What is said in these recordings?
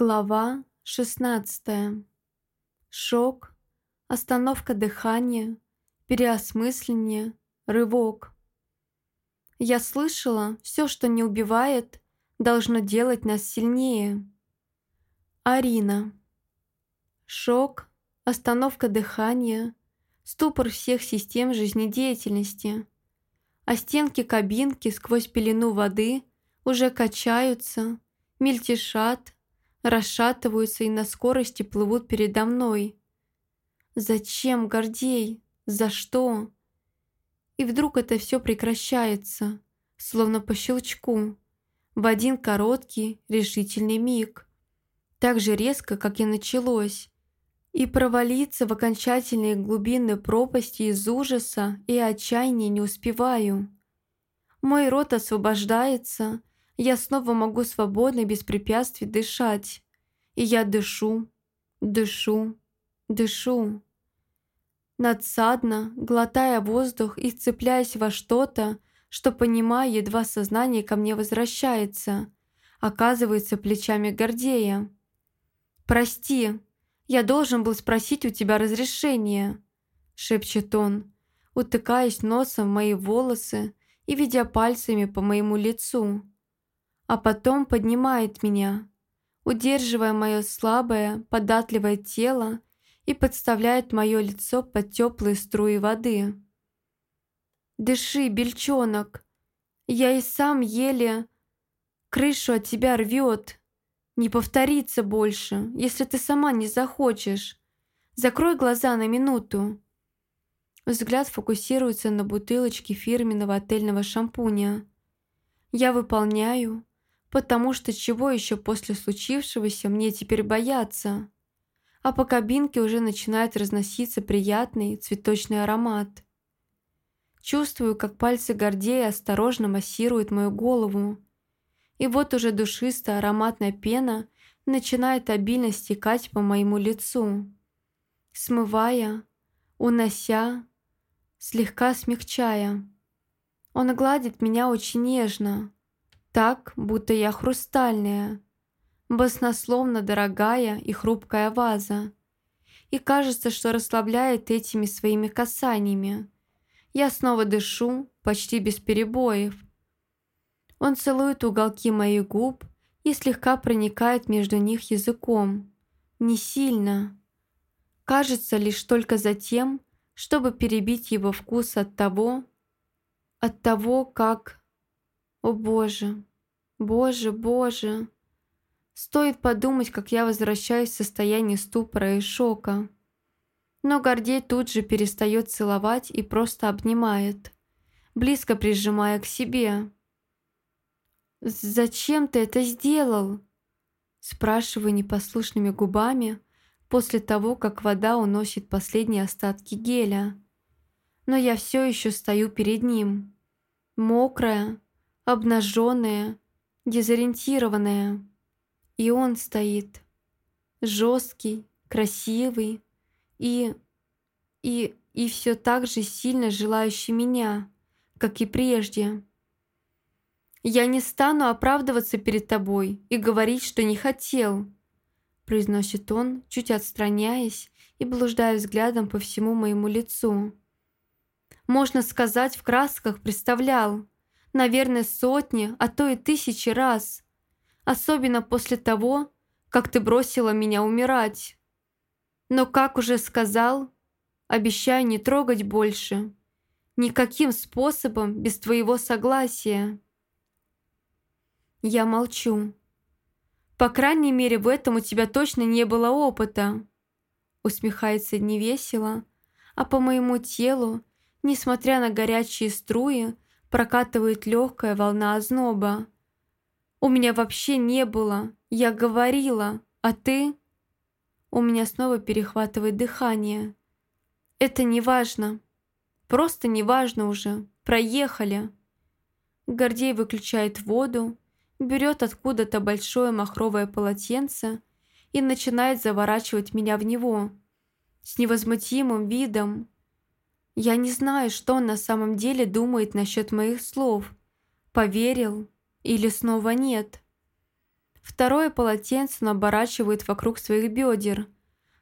Глава 16. Шок, остановка дыхания, переосмысление, рывок. Я слышала, все, что не убивает, должно делать нас сильнее. Арина. Шок, остановка дыхания, ступор всех систем жизнедеятельности. А стенки кабинки сквозь пелену воды уже качаются, мельтешат, расшатываются и на скорости плывут передо мной. Зачем, Гордей? За что? И вдруг это все прекращается, словно по щелчку, в один короткий, решительный миг. Так же резко, как и началось. И провалиться в окончательные глубины пропасти из ужаса и отчаяния не успеваю. Мой рот освобождается, я снова могу свободно и без препятствий дышать. И я дышу, дышу, дышу. Надсадно, глотая воздух и цепляясь во что-то, что, понимая, едва сознание ко мне возвращается, оказывается плечами Гордея. «Прости, я должен был спросить у тебя разрешения», — шепчет он, утыкаясь носом в мои волосы и ведя пальцами по моему лицу а потом поднимает меня, удерживая мое слабое, податливое тело и подставляет мое лицо под теплые струи воды. «Дыши, бельчонок! Я и сам еле... Крышу от тебя рвет. Не повторится больше, если ты сама не захочешь. Закрой глаза на минуту». Взгляд фокусируется на бутылочке фирменного отельного шампуня. Я выполняю, потому что чего еще после случившегося мне теперь бояться? А по кабинке уже начинает разноситься приятный цветочный аромат. Чувствую, как пальцы Гордея осторожно массируют мою голову. И вот уже душистая ароматная пена начинает обильно стекать по моему лицу, смывая, унося, слегка смягчая. Он гладит меня очень нежно, так, будто я хрустальная, баснословно дорогая и хрупкая ваза. И кажется, что расслабляет этими своими касаниями. Я снова дышу, почти без перебоев. Он целует уголки моих губ и слегка проникает между них языком. Не сильно. Кажется, лишь только за тем, чтобы перебить его вкус от того, от того, как о боже, боже, боже. Стоит подумать, как я возвращаюсь в состояние ступора и шока. Но Гордей тут же перестает целовать и просто обнимает, близко прижимая к себе. «Зачем ты это сделал?» Спрашиваю непослушными губами после того, как вода уносит последние остатки геля. Но я все еще стою перед ним, мокрая, обнаженная, дезориентированная. И он стоит, жесткий, красивый и... и... и все так же сильно желающий меня, как и прежде. «Я не стану оправдываться перед тобой и говорить, что не хотел», произносит он, чуть отстраняясь и блуждая взглядом по всему моему лицу. «Можно сказать, в красках представлял, наверное, сотни, а то и тысячи раз. Особенно после того, как ты бросила меня умирать. Но, как уже сказал, обещаю не трогать больше. Никаким способом без твоего согласия. Я молчу. По крайней мере, в этом у тебя точно не было опыта. Усмехается невесело, а по моему телу, несмотря на горячие струи, прокатывает легкая волна озноба. «У меня вообще не было. Я говорила. А ты?» У меня снова перехватывает дыхание. «Это не важно. Просто не важно уже. Проехали». Гордей выключает воду, берет откуда-то большое махровое полотенце и начинает заворачивать меня в него. С невозмутимым видом, я не знаю, что он на самом деле думает насчет моих слов. Поверил или снова нет. Второе полотенце он оборачивает вокруг своих бедер,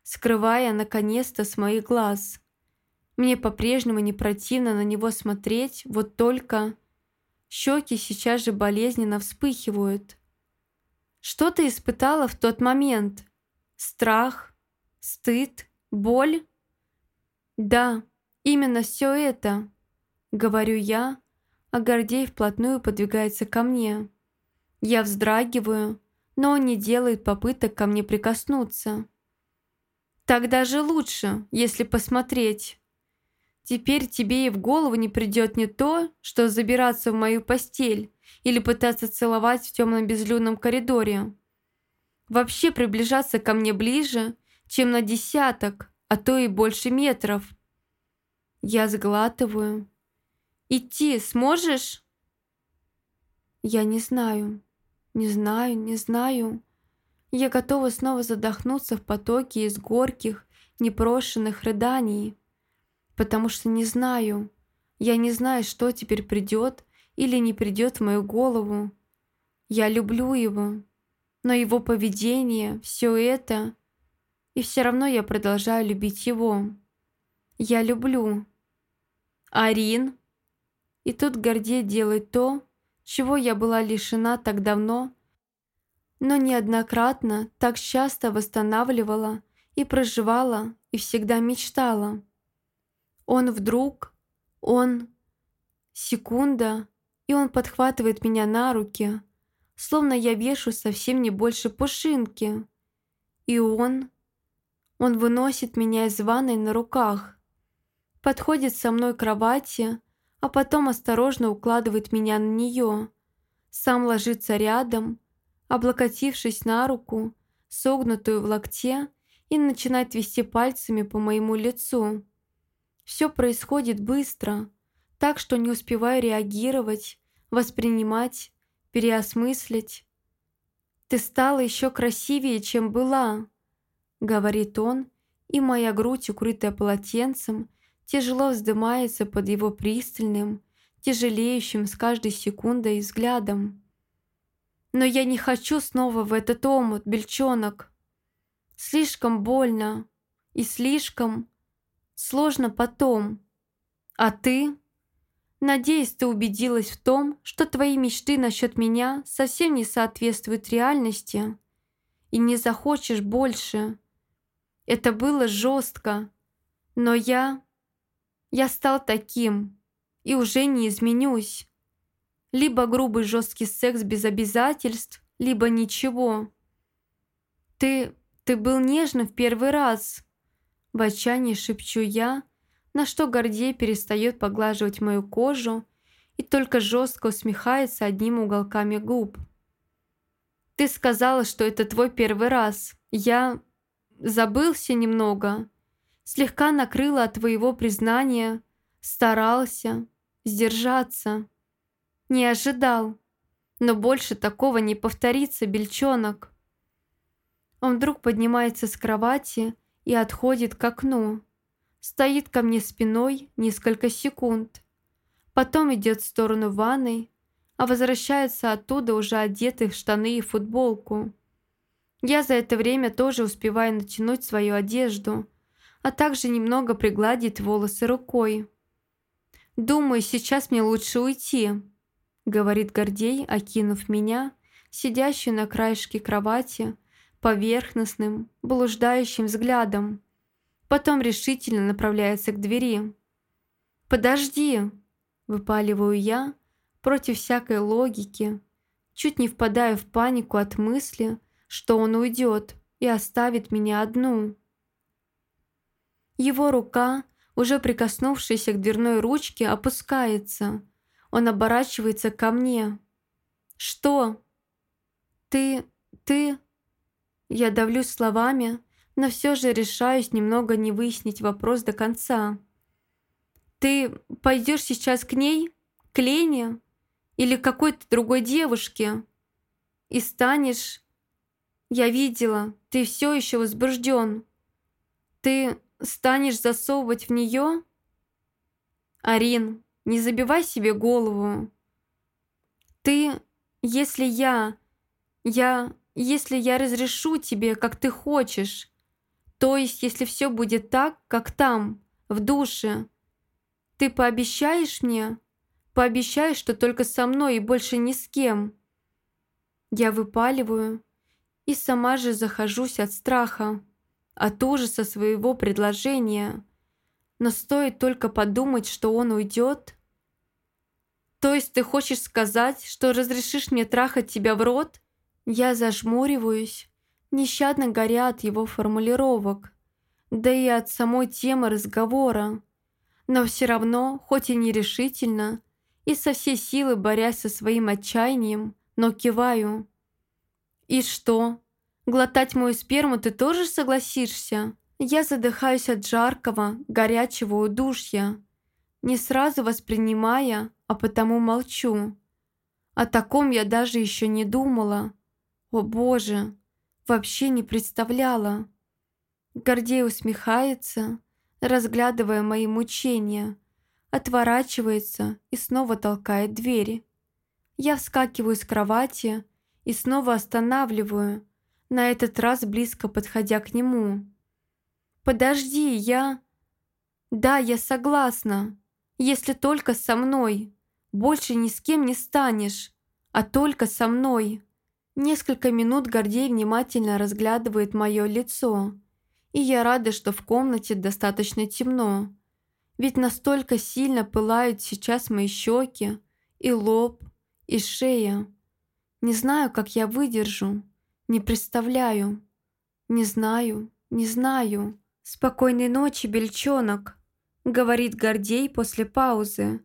скрывая наконец-то с моих глаз. Мне по-прежнему не противно на него смотреть, вот только... Щеки сейчас же болезненно вспыхивают. Что ты испытала в тот момент? Страх? Стыд? Боль? Да, именно все это, говорю я, а Гордей вплотную подвигается ко мне. Я вздрагиваю, но он не делает попыток ко мне прикоснуться. Так даже лучше, если посмотреть. Теперь тебе и в голову не придет не то, что забираться в мою постель или пытаться целовать в темном безлюдном коридоре. Вообще приближаться ко мне ближе, чем на десяток, а то и больше метров. Я сглатываю. «Идти сможешь?» Я не знаю, не знаю, не знаю. Я готова снова задохнуться в потоке из горьких, непрошенных рыданий потому что не знаю. Я не знаю, что теперь придет или не придет в мою голову. Я люблю его, но его поведение, все это... И все равно я продолжаю любить его. Я люблю. Арин. И тут Гордей делает то, чего я была лишена так давно, но неоднократно так часто восстанавливала и проживала и всегда мечтала. Он вдруг, он... Секунда, и он подхватывает меня на руки, словно я вешу совсем не больше пушинки. И он... Он выносит меня из ванной на руках, подходит со мной к кровати, а потом осторожно укладывает меня на нее. Сам ложится рядом, облокотившись на руку, согнутую в локте, и начинает вести пальцами по моему лицу. Все происходит быстро, так что не успеваю реагировать, воспринимать, переосмыслить. «Ты стала еще красивее, чем была», — говорит он, и моя грудь, укрытая полотенцем, тяжело вздымается под его пристальным, тяжелеющим с каждой секундой взглядом. «Но я не хочу снова в этот омут, бельчонок. Слишком больно и слишком...» Сложно потом. А ты? Надеюсь, ты убедилась в том, что твои мечты насчет меня совсем не соответствуют реальности и не захочешь больше. Это было жестко, но я... Я стал таким и уже не изменюсь. Либо грубый жесткий секс без обязательств, либо ничего. Ты... ты был нежным в первый раз. В отчаянии шепчу я, на что Гордей перестает поглаживать мою кожу и только жестко усмехается одним уголками губ. «Ты сказала, что это твой первый раз. Я забылся немного, слегка накрыла от твоего признания, старался сдержаться. Не ожидал, но больше такого не повторится, бельчонок». Он вдруг поднимается с кровати и отходит к окну. Стоит ко мне спиной несколько секунд. Потом идет в сторону ванной, а возвращается оттуда уже одетый в штаны и футболку. Я за это время тоже успеваю натянуть свою одежду, а также немного пригладить волосы рукой. «Думаю, сейчас мне лучше уйти», — говорит Гордей, окинув меня, сидящую на краешке кровати, поверхностным, блуждающим взглядом. Потом решительно направляется к двери. «Подожди!» – выпаливаю я против всякой логики, чуть не впадаю в панику от мысли, что он уйдет и оставит меня одну. Его рука, уже прикоснувшаяся к дверной ручке, опускается. Он оборачивается ко мне. «Что?» «Ты... ты...» Я давлюсь словами, но все же решаюсь немного не выяснить вопрос до конца. «Ты пойдешь сейчас к ней? К Лене? Или к какой-то другой девушке? И станешь...» «Я видела, ты все еще возбужден. Ты станешь засовывать в нее?» «Арин, не забивай себе голову. Ты, если я... Я если я разрешу тебе, как ты хочешь. То есть, если все будет так, как там, в душе. Ты пообещаешь мне? Пообещаешь, что только со мной и больше ни с кем. Я выпаливаю и сама же захожусь от страха, от ужаса своего предложения. Но стоит только подумать, что он уйдет. То есть ты хочешь сказать, что разрешишь мне трахать тебя в рот? Я зажмуриваюсь, нещадно горя от его формулировок, да и от самой темы разговора. Но все равно, хоть и нерешительно, и со всей силы борясь со своим отчаянием, но киваю. «И что? Глотать мою сперму ты тоже согласишься?» Я задыхаюсь от жаркого, горячего удушья, не сразу воспринимая, а потому молчу. О таком я даже еще не думала. О боже, вообще не представляла. Гордей усмехается, разглядывая мои мучения, отворачивается и снова толкает двери. Я вскакиваю с кровати и снова останавливаю, на этот раз близко подходя к нему. «Подожди, я...» «Да, я согласна, если только со мной. Больше ни с кем не станешь, а только со мной». Несколько минут Гордей внимательно разглядывает мое лицо, и я рада, что в комнате достаточно темно, ведь настолько сильно пылают сейчас мои щеки и лоб, и шея. Не знаю, как я выдержу, не представляю. Не знаю, не знаю. Спокойной ночи, бельчонок, говорит Гордей после паузы,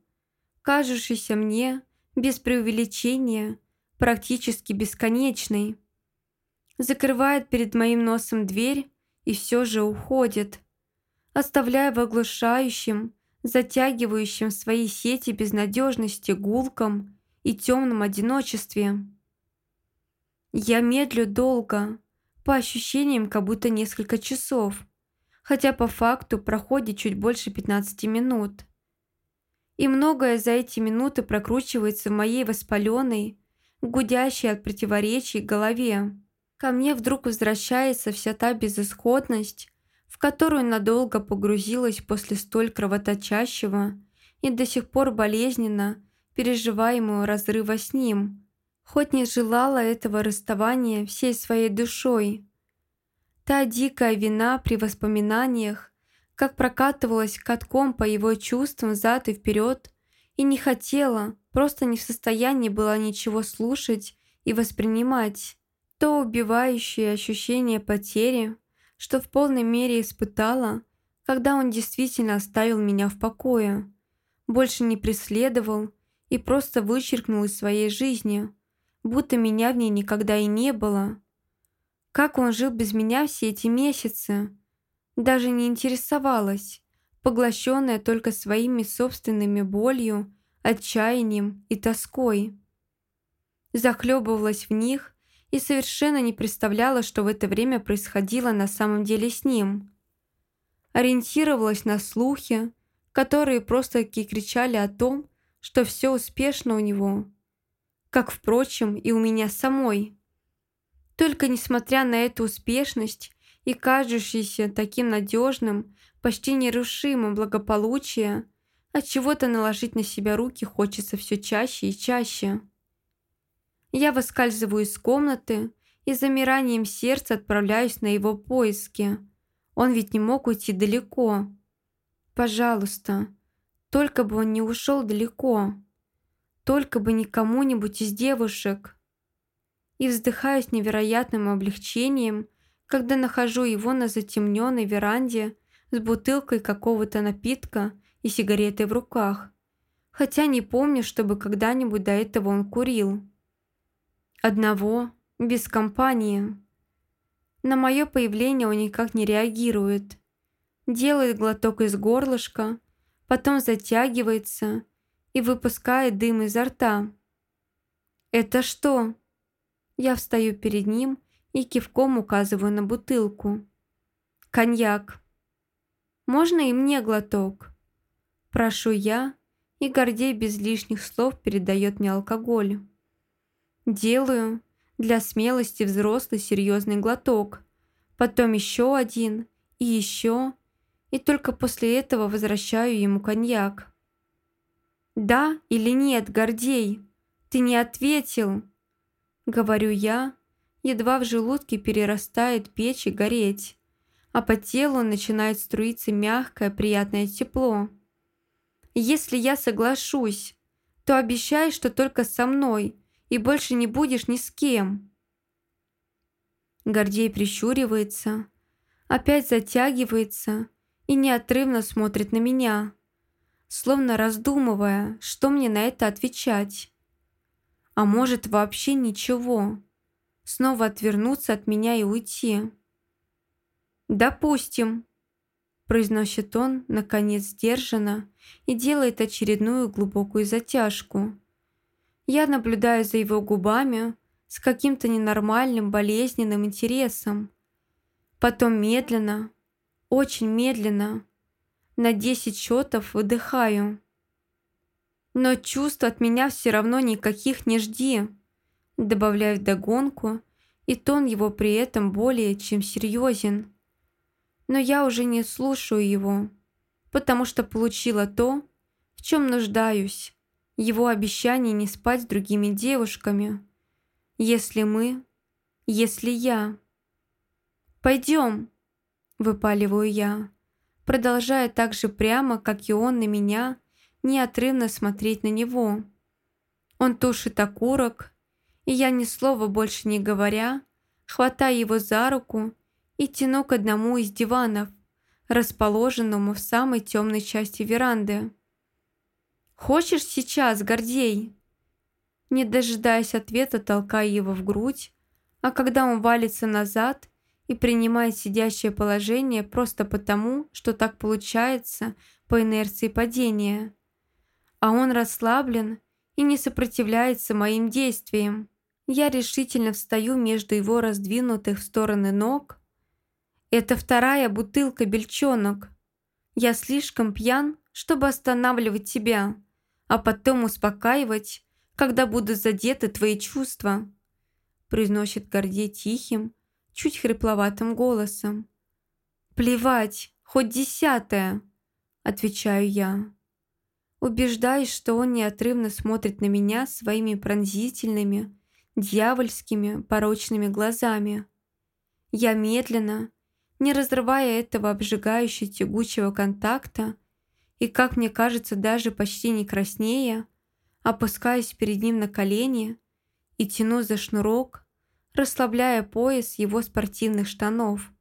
кажущийся мне, без преувеличения, практически бесконечный. Закрывает перед моим носом дверь и все же уходит, оставляя в оглушающем, затягивающем свои сети безнадежности гулком и темном одиночестве. Я медлю долго, по ощущениям как будто несколько часов, хотя по факту проходит чуть больше 15 минут. И многое за эти минуты прокручивается в моей воспаленной, гудящей от противоречий голове. Ко мне вдруг возвращается вся та безысходность, в которую надолго погрузилась после столь кровоточащего и до сих пор болезненно переживаемого разрыва с ним, хоть не желала этого расставания всей своей душой. Та дикая вина при воспоминаниях, как прокатывалась катком по его чувствам зад и вперед, и не хотела, просто не в состоянии была ничего слушать и воспринимать. То убивающее ощущение потери, что в полной мере испытала, когда он действительно оставил меня в покое, больше не преследовал и просто вычеркнул из своей жизни, будто меня в ней никогда и не было. Как он жил без меня все эти месяцы? Даже не интересовалась, поглощенная только своими собственными болью отчаянием и тоской. Захлебывалась в них и совершенно не представляла, что в это время происходило на самом деле с ним. Ориентировалась на слухи, которые просто-таки кричали о том, что все успешно у него, как, впрочем, и у меня самой. Только несмотря на эту успешность и кажущееся таким надежным, почти нерушимым благополучие, от чего-то наложить на себя руки хочется все чаще и чаще. Я выскальзываю из комнаты и замиранием сердца отправляюсь на его поиски. Он ведь не мог уйти далеко. Пожалуйста, только бы он не ушел далеко. Только бы не кому-нибудь из девушек. И вздыхаю с невероятным облегчением, когда нахожу его на затемненной веранде с бутылкой какого-то напитка и сигаретой в руках, хотя не помню, чтобы когда-нибудь до этого он курил. Одного, без компании. На мое появление он никак не реагирует. Делает глоток из горлышка, потом затягивается и выпускает дым изо рта. «Это что?» Я встаю перед ним и кивком указываю на бутылку. «Коньяк. Можно и мне глоток?» Прошу я, и Гордей без лишних слов передает мне алкоголь. Делаю, Для смелости взрослый серьезный глоток. Потом еще один и еще. И только после этого возвращаю ему коньяк. «Да или нет, Гордей? Ты не ответил!» Говорю я, едва в желудке перерастает печь и гореть, а по телу начинает струиться мягкое приятное тепло. «Если я соглашусь, то обещай, что только со мной и больше не будешь ни с кем». Гордей прищуривается, опять затягивается и неотрывно смотрит на меня, словно раздумывая, что мне на это отвечать. А может вообще ничего, снова отвернуться от меня и уйти. «Допустим», – произносит он, наконец, сдержанно и делает очередную глубокую затяжку. Я наблюдаю за его губами с каким-то ненормальным болезненным интересом. Потом медленно, очень медленно, на десять счетов выдыхаю. Но чувств от меня все равно никаких не жди. Добавляю вдогонку, и тон его при этом более чем серьезен но я уже не слушаю его, потому что получила то, в чем нуждаюсь, его обещание не спать с другими девушками. Если мы, если я. «Пойдем», – выпаливаю я, продолжая так же прямо, как и он на меня, неотрывно смотреть на него. Он тушит окурок, и я ни слова больше не говоря, хватая его за руку и тяну к одному из диванов, расположенному в самой темной части веранды. «Хочешь сейчас, Гордей?» Не дожидаясь ответа, толкаю его в грудь, а когда он валится назад и принимает сидящее положение просто потому, что так получается по инерции падения. А он расслаблен и не сопротивляется моим действиям. Я решительно встаю между его раздвинутых в стороны ног это вторая бутылка, бельчонок. Я слишком пьян, чтобы останавливать тебя, а потом успокаивать, когда будут задеты твои чувства», произносит Гордей тихим, чуть хрипловатым голосом. «Плевать, хоть десятая», отвечаю я. Убеждаюсь, что он неотрывно смотрит на меня своими пронзительными, дьявольскими, порочными глазами. Я медленно, не разрывая этого обжигающего тягучего контакта и, как мне кажется, даже почти не краснея, опускаюсь перед ним на колени и тяну за шнурок, расслабляя пояс его спортивных штанов.